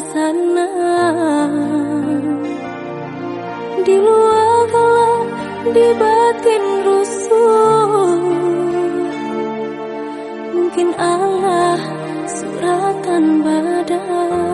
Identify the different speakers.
Speaker 1: sana. Di luar gelap di batin rusuh. Mungkin Allah suratan badan